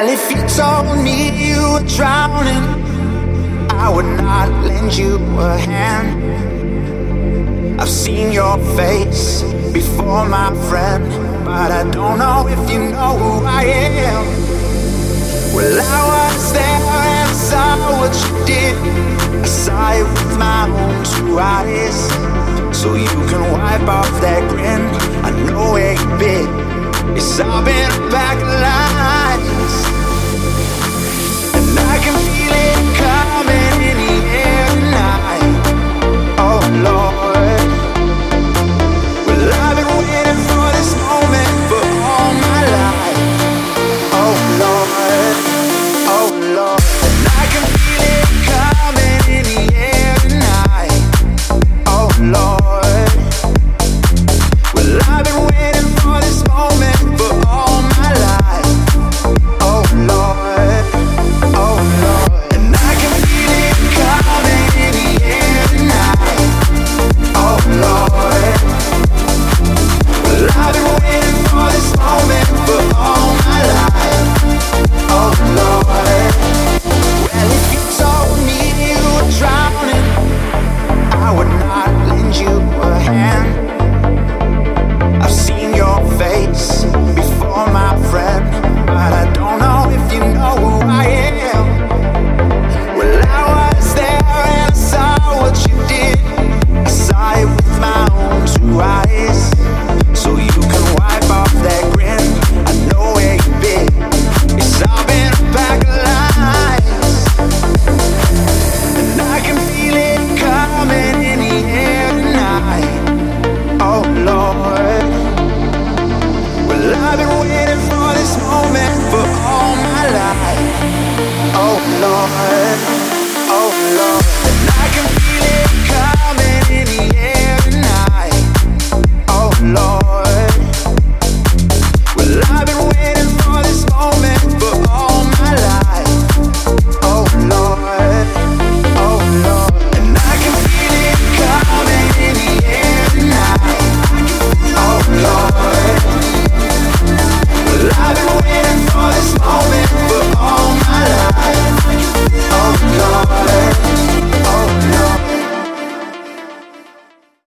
Well, if you told me you were drowning, I would not lend you a hand. I've seen your face before, my friend, but I don't know if you know who I am. Well, I was there and saw what you did. I saw it with my own two eyes. So you can wipe off that